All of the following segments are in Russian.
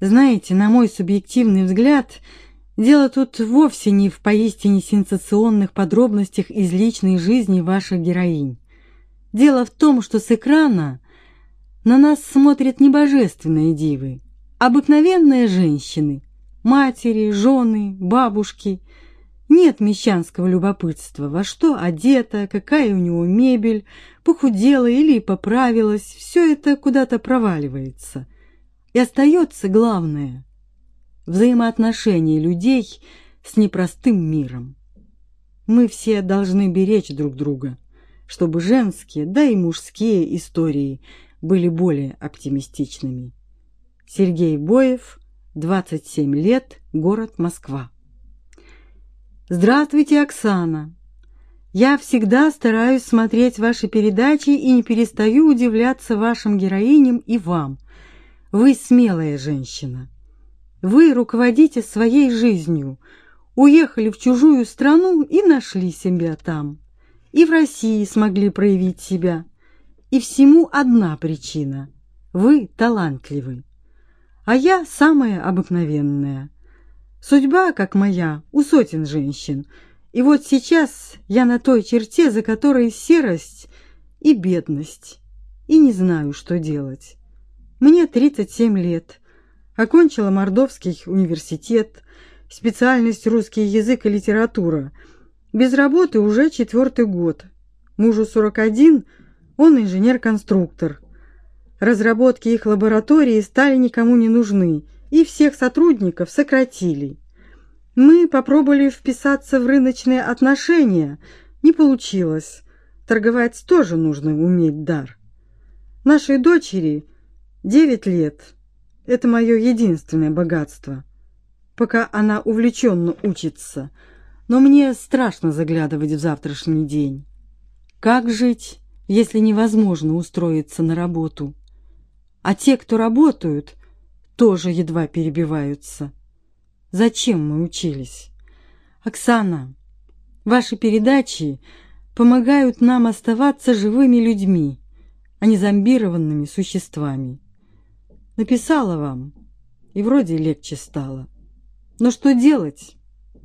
Знаете, на мой субъективный взгляд, дело тут вовсе не в поистине сенсационных подробностях из личной жизни ваших героинь. Дело в том, что с экрана на нас смотрят не божественные дивы, обыкновенные женщины, матери, жены, бабушки. Нет мещанского любопытства, во что одета, какая у него мебель, похудела или поправилась, все это куда-то проваливается. И остается главное – взаимоотношения людей с непростым миром. Мы все должны беречь друг друга, чтобы женские, да и мужские истории были более оптимистичными. Сергей Боев, 27 лет, город Москва. Здравствуйте, Оксана. Я всегда стараюсь смотреть ваши передачи и не перестаю удивляться вашим героиням и вам. Вы смелая женщина. Вы руководите своей жизнью. Уехали в чужую страну и нашли себя там. И в России смогли проявить себя. И всему одна причина. Вы талантливы. А я самая обыкновенная. Судьба, как моя, у сотен женщин. И вот сейчас я на той черте, за которой серость и бедность. И не знаю, что делать. Мне 37 лет. Окончила Мордовский университет, специальность русский язык и литература. Без работы уже четвертый год. Мужу 41, он инженер-конструктор. Разработки их лаборатории стали никому не нужны, и всех сотрудников сократили. Мы попробовали вписаться в рыночные отношения, не получилось. Торговать тоже нужно уметь дар. Нашей дочери Девять лет – это мое единственное богатство. Пока она увлеченно учится, но мне страшно заглядывать в завтрашний день. Как жить, если невозможно устроиться на работу? А те, кто работают, тоже едва перебиваются. Зачем мы учились? Оксана, ваши передачи помогают нам оставаться живыми людьми, а не зомбированными существами. Написала вам, и вроде легче стало. Но что делать,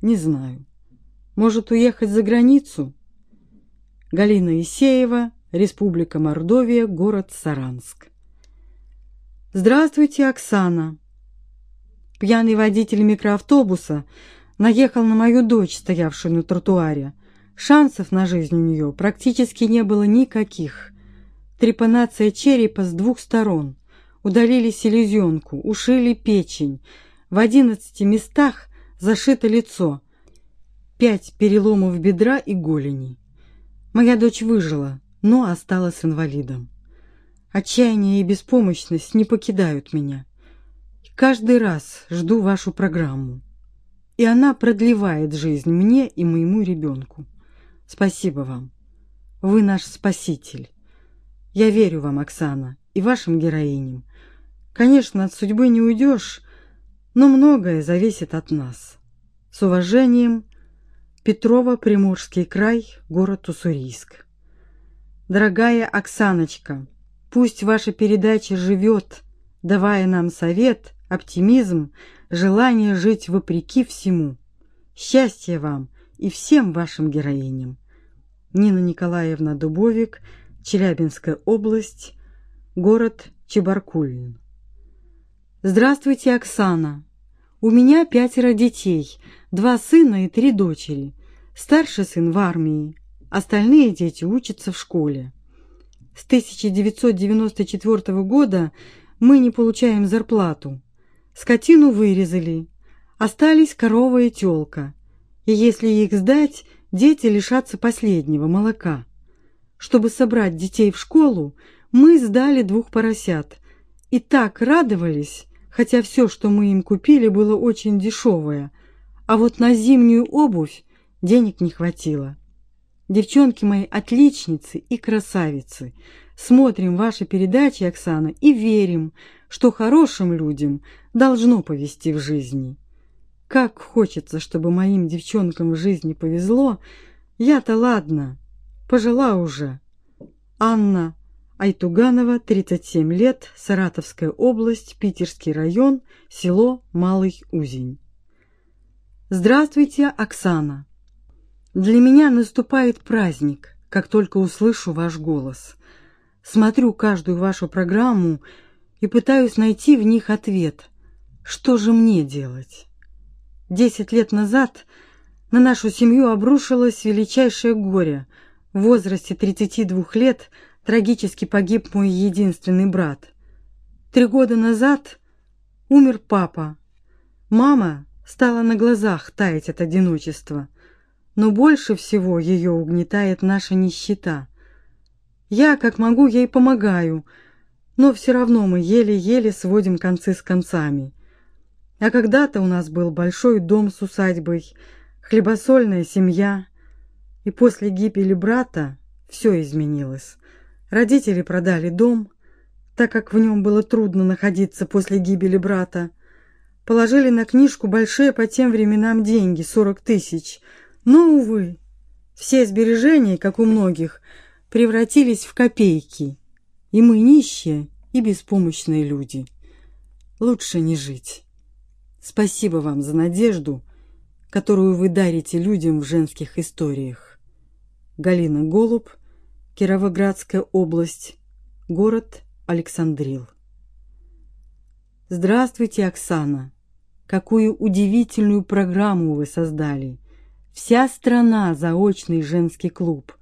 не знаю. Может, уехать за границу? Галина Исеева, Республика Мордовия, город Саранск. Здравствуйте, Оксана. Пьяный водитель микроавтобуса наехал на мою дочь, стоявшую на тротуаре. Шансов на жизнь у нее практически не было никаких. Трепанация черепа с двух сторон удалили селезенку, ушили печень. В одиннадцати местах зашито лицо. Пять переломов бедра и голени. Моя дочь выжила, но осталась инвалидом. Отчаяние и беспомощность не покидают меня. Каждый раз жду вашу программу. И она продлевает жизнь мне и моему ребенку. Спасибо вам. Вы наш спаситель. Я верю вам, Оксана, и вашим героиням. Конечно, от судьбы не уйдешь, но многое зависит от нас. С уважением, Петрова, Приморский край, город Уссурийск. Дорогая Оксаночка, пусть ваша передача живет, давая нам совет, оптимизм, желание жить вопреки всему. Счастья вам и всем вашим героиням. Нина Николаевна Дубовик, Челябинская область, город Чебаркулин. Здравствуйте, Оксана. У меня пятеро детей, два сына и три дочери. Старший сын в армии, остальные дети учатся в школе. С 1994 года мы не получаем зарплату. Скотину вырезали, остались корова и тёлка. И если их сдать, дети лишатся последнего молока. Чтобы собрать детей в школу, мы сдали двух поросят и так радовались, хотя все, что мы им купили, было очень дешевое, а вот на зимнюю обувь денег не хватило. Девчонки мои отличницы и красавицы. Смотрим ваши передачи, Оксана, и верим, что хорошим людям должно повезти в жизни. Как хочется, чтобы моим девчонкам в жизни повезло. Я-то ладно, пожила уже. Анна, Айтуганова, 37 лет, Саратовская область, Питерский район, село Малый Узень. Здравствуйте, Оксана. Для меня наступает праздник, как только услышу ваш голос. Смотрю каждую вашу программу и пытаюсь найти в них ответ. Что же мне делать? Десять лет назад на нашу семью обрушилось величайшее горе. В возрасте 32 лет – трагически погиб мой единственный брат. Три года назад умер папа. Мама стала на глазах таять от одиночества, но больше всего ее угнетает наша нищета. Я, как могу, ей помогаю, но все равно мы еле-еле сводим концы с концами. А когда-то у нас был большой дом с усадьбой, хлебосольная семья, и после гибели брата все изменилось. Родители продали дом, так как в нем было трудно находиться после гибели брата. Положили на книжку большие по тем временам деньги, сорок тысяч. Но, увы, все сбережения, как у многих, превратились в копейки. И мы нищие и беспомощные люди. Лучше не жить. Спасибо вам за надежду, которую вы дарите людям в женских историях. Галина Голуб – Кировоградская область, город Александрил. Здравствуйте, Оксана. Какую удивительную программу вы создали. Вся страна заочный женский клуб.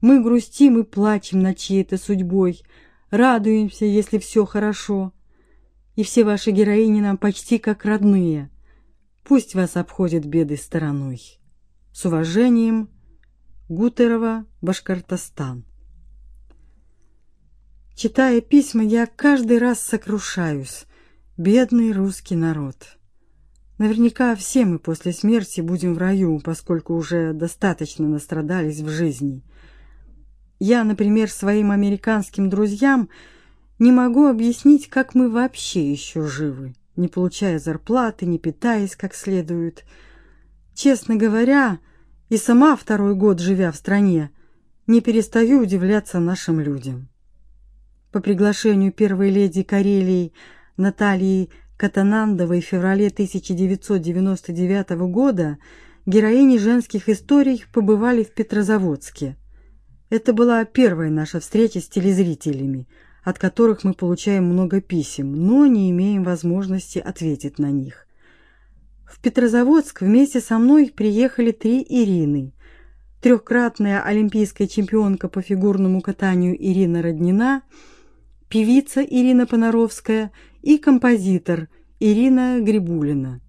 Мы грустим и плачем над чьей-то судьбой, радуемся, если все хорошо. И все ваши героини нам почти как родные. Пусть вас обходят беды стороной. С уважением, Гутерова, Башкортостан. Читая письма, я каждый раз сокрушаюсь. Бедный русский народ. Наверняка все мы после смерти будем в раю, поскольку уже достаточно настрадались в жизни. Я, например, своим американским друзьям не могу объяснить, как мы вообще еще живы, не получая зарплаты, не питаясь как следует. Честно говоря, и сама второй год живя в стране, не перестаю удивляться нашим людям по приглашению первой леди Карелии Натальи Катанандовой в феврале 1999 года героини женских историй побывали в Петрозаводске. Это была первая наша встреча с телезрителями, от которых мы получаем много писем, но не имеем возможности ответить на них. В Петрозаводск вместе со мной приехали три Ирины. Трехкратная олимпийская чемпионка по фигурному катанию Ирина Роднина – певица Ирина Понаровская и композитор Ирина Грибулина.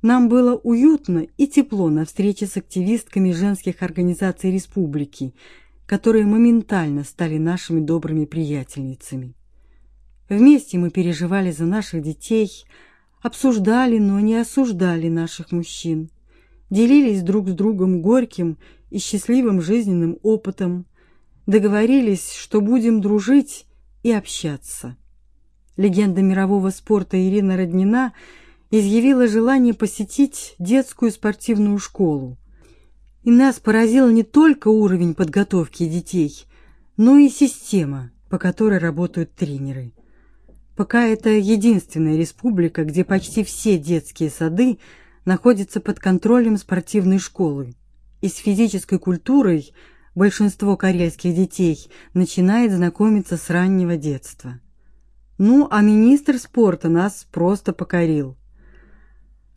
Нам было уютно и тепло на встрече с активистками женских организаций республики, которые моментально стали нашими добрыми приятельницами. Вместе мы переживали за наших детей, обсуждали, но не осуждали наших мужчин, делились друг с другом горьким и счастливым жизненным опытом, договорились, что будем дружить и общаться. Легенда мирового спорта Ирина Роднина изъявила желание посетить детскую спортивную школу. И нас поразил не только уровень подготовки детей, но и система, по которой работают тренеры. Пока это единственная республика, где почти все детские сады находятся под контролем спортивной школы. И с физической культурой большинство карельских детей начинает знакомиться с раннего детства. Ну, а министр спорта нас просто покорил.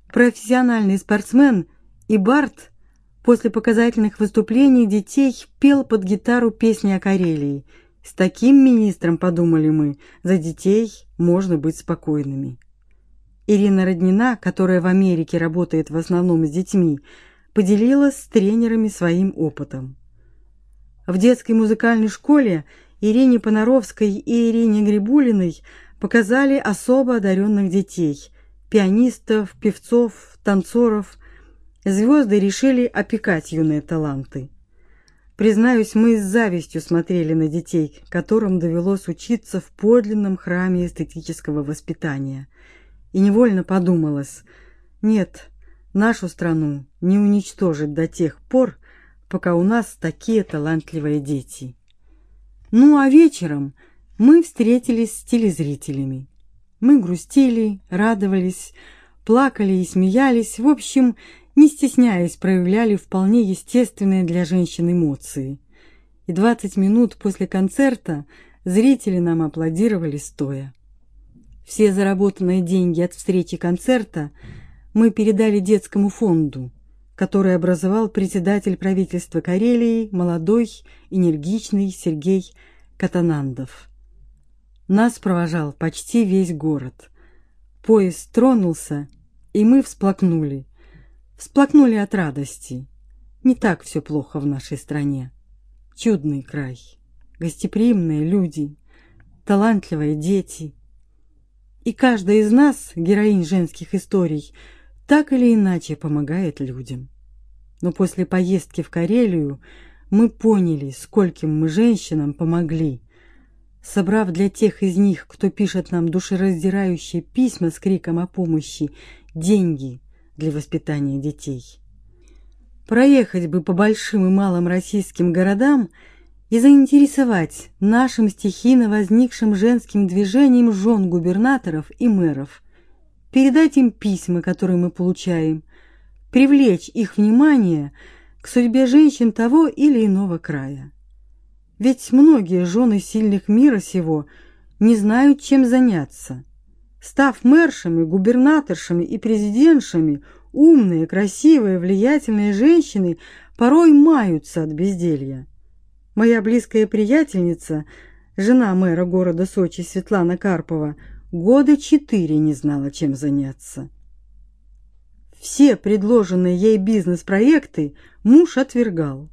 Профессиональный спортсмен и Барт после показательных выступлений детей пел под гитару песни о Карелии. С таким министром, подумали мы, за детей можно быть спокойными. Ирина Роднина, которая в Америке работает в основном с детьми, поделилась с тренерами своим опытом. В детской музыкальной школе Ирине Понаровской и Ирине Грибулиной показали особо одаренных детей – пианистов, певцов, танцоров. Звезды решили опекать юные таланты. Признаюсь, мы с завистью смотрели на детей, которым довелось учиться в подлинном храме эстетического воспитания. И невольно подумалось: нет, нашу страну не уничтожить до тех пор, пока у нас такие талантливые дети. Ну а вечером мы встретились с телезрителями. Мы грустили, радовались, плакали и смеялись, в общем, не стесняясь, проявляли вполне естественные для женщин эмоции. И двадцать минут после концерта зрители нам аплодировали стоя. Все заработанные деньги от встречи концерта мы передали детскому фонду, который образовал председатель правительства Карелии, молодой, энергичный Сергей Катанандов. Нас провожал почти весь город. Поезд тронулся, и мы всплакнули. Всплакнули от радости. Не так все плохо в нашей стране. Чудный край, гостеприимные люди, талантливые дети. И каждая из нас, героинь женских историй, так или иначе помогает людям. Но после поездки в Карелию мы поняли, скольким мы женщинам помогли собрав для тех из них, кто пишет нам душераздирающие письма с криком о помощи, деньги для воспитания детей. Проехать бы по большим и малым российским городам и заинтересовать нашим стихийно возникшим женским движением жен губернаторов и мэров, передать им письма, которые мы получаем, привлечь их внимание к судьбе женщин того или иного края. Ведь многие жены сильных мира сего не знают, чем заняться. Став мэршами, губернаторшами и президентшами, умные, красивые, влиятельные женщины порой маются от безделья. Моя близкая приятельница, жена мэра города Сочи Светлана Карпова, года четыре не знала, чем заняться. Все предложенные ей бизнес-проекты муж отвергал.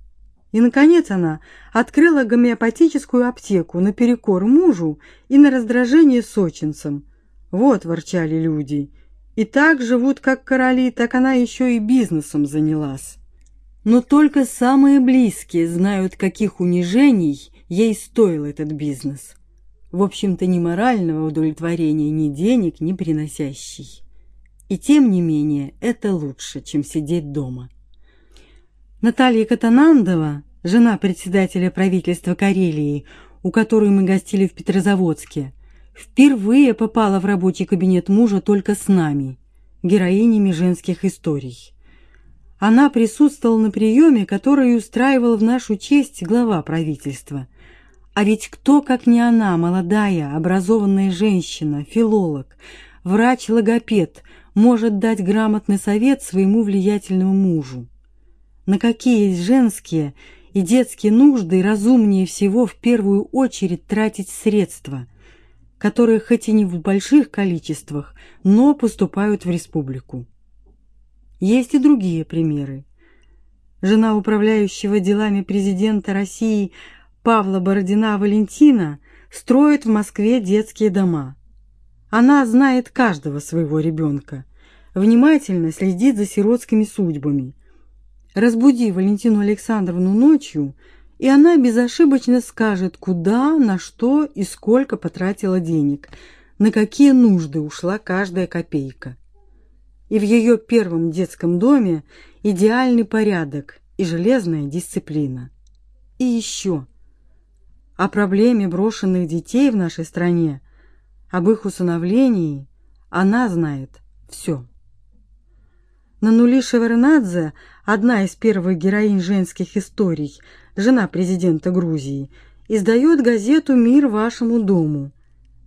И, наконец, она открыла гомеопатическую аптеку наперекор мужу и на раздражение сочинцам. Вот ворчали люди. И так живут, как короли, так она еще и бизнесом занялась. Но только самые близкие знают, каких унижений ей стоил этот бизнес. В общем-то, ни морального удовлетворения, ни денег не приносящий. И тем не менее, это лучше, чем сидеть дома. Наталья Катанандова, жена председателя правительства Карелии, у которой мы гостили в Петрозаводске, впервые попала в рабочий кабинет мужа только с нами, героинями женских историй. Она присутствовала на приеме, который устраивал в нашу честь глава правительства. А ведь кто, как не она, молодая, образованная женщина, филолог, врач-логопед, может дать грамотный совет своему влиятельному мужу? на какие женские и детские нужды разумнее всего в первую очередь тратить средства, которые хоть и не в больших количествах, но поступают в республику. Есть и другие примеры. Жена управляющего делами президента России Павла Бородина Валентина строит в Москве детские дома. Она знает каждого своего ребенка, внимательно следит за сиротскими судьбами, Разбуди Валентину Александровну ночью, и она безошибочно скажет, куда, на что и сколько потратила денег, на какие нужды ушла каждая копейка. И в ее первом детском доме идеальный порядок и железная дисциплина. И еще о проблеме брошенных детей в нашей стране, об их усыновлении она знает все. Нанули Шеварнадзе, одна из первых героинь женских историй, жена президента Грузии, издает газету «Мир вашему дому»,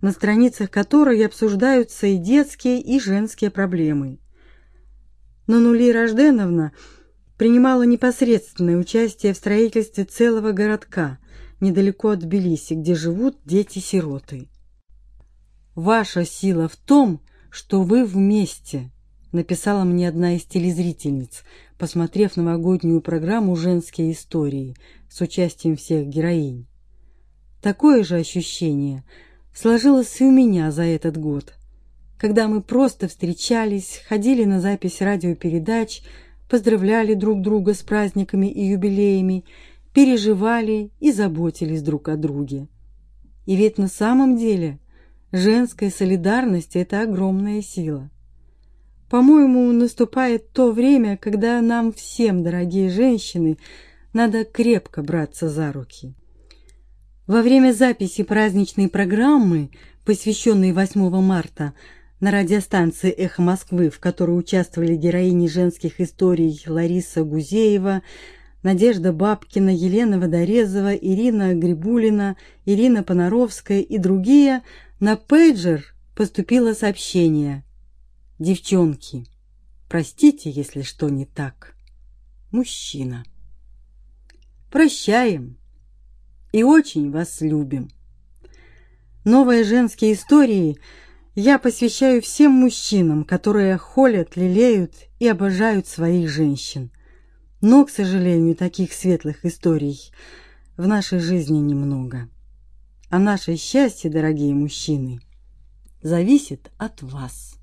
на страницах которой обсуждаются и детские, и женские проблемы. Нанули Рожденовна принимала непосредственное участие в строительстве целого городка недалеко от Тбилиси, где живут дети-сироты. Ваша сила в том, что вы вместе – написала мне одна из телезрительниц, посмотрев новогоднюю программу «Женские истории» с участием всех героинь. Такое же ощущение сложилось и у меня за этот год, когда мы просто встречались, ходили на запись радиопередач, поздравляли друг друга с праздниками и юбилеями, переживали и заботились друг о друге. И ведь на самом деле женская солидарность – это огромная сила. По-моему, наступает то время, когда нам всем, дорогие женщины, надо крепко браться за руки. Во время записи праздничной программы, посвященной 8 марта, на радиостанции «Эхо Москвы», в которой участвовали героини женских историй Лариса Гузеева, Надежда Бабкина, Елена Водорезова, Ирина Грибулина, Ирина Понаровская и другие, на пейджер поступило сообщение. «Девчонки, простите, если что не так. Мужчина. Прощаем и очень вас любим. Новые женские истории я посвящаю всем мужчинам, которые холят, лелеют и обожают своих женщин. Но, к сожалению, таких светлых историй в нашей жизни немного. А наше счастье, дорогие мужчины, зависит от вас.